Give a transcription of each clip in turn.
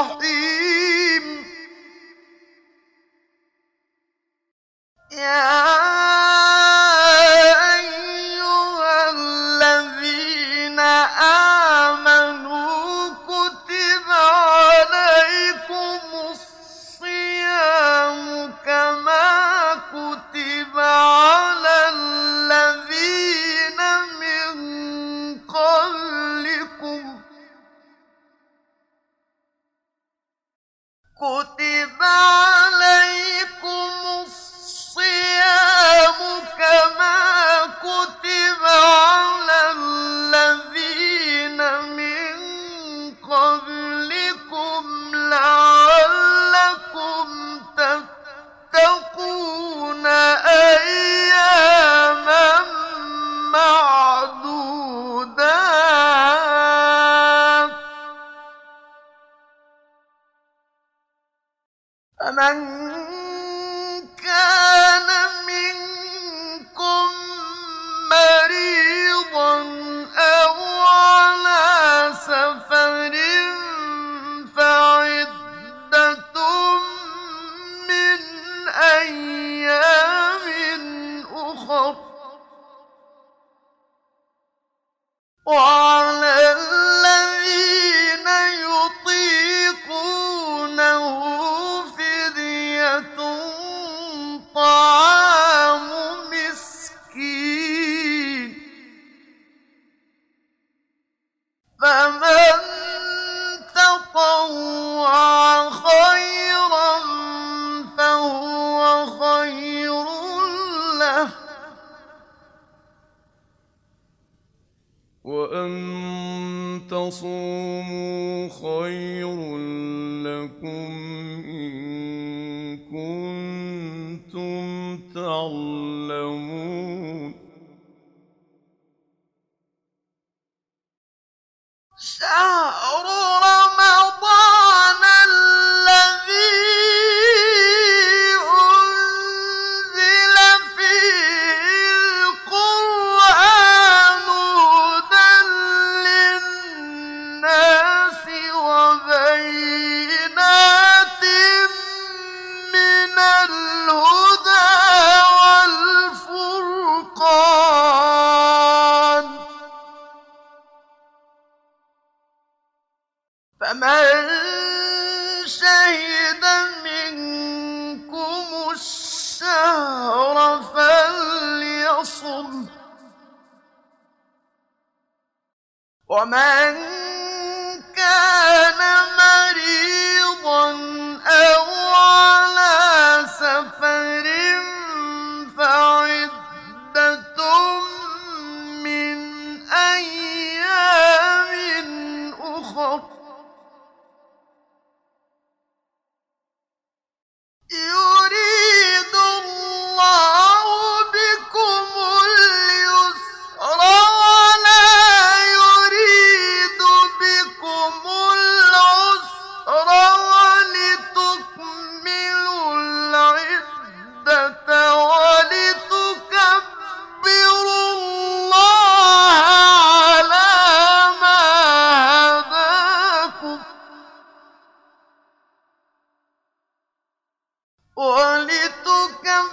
الرحيم يا كتب وأن تصوموا خير لكم إن كنتم تعلمون فمن شهد منكم ومن ولتكبروا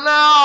and now.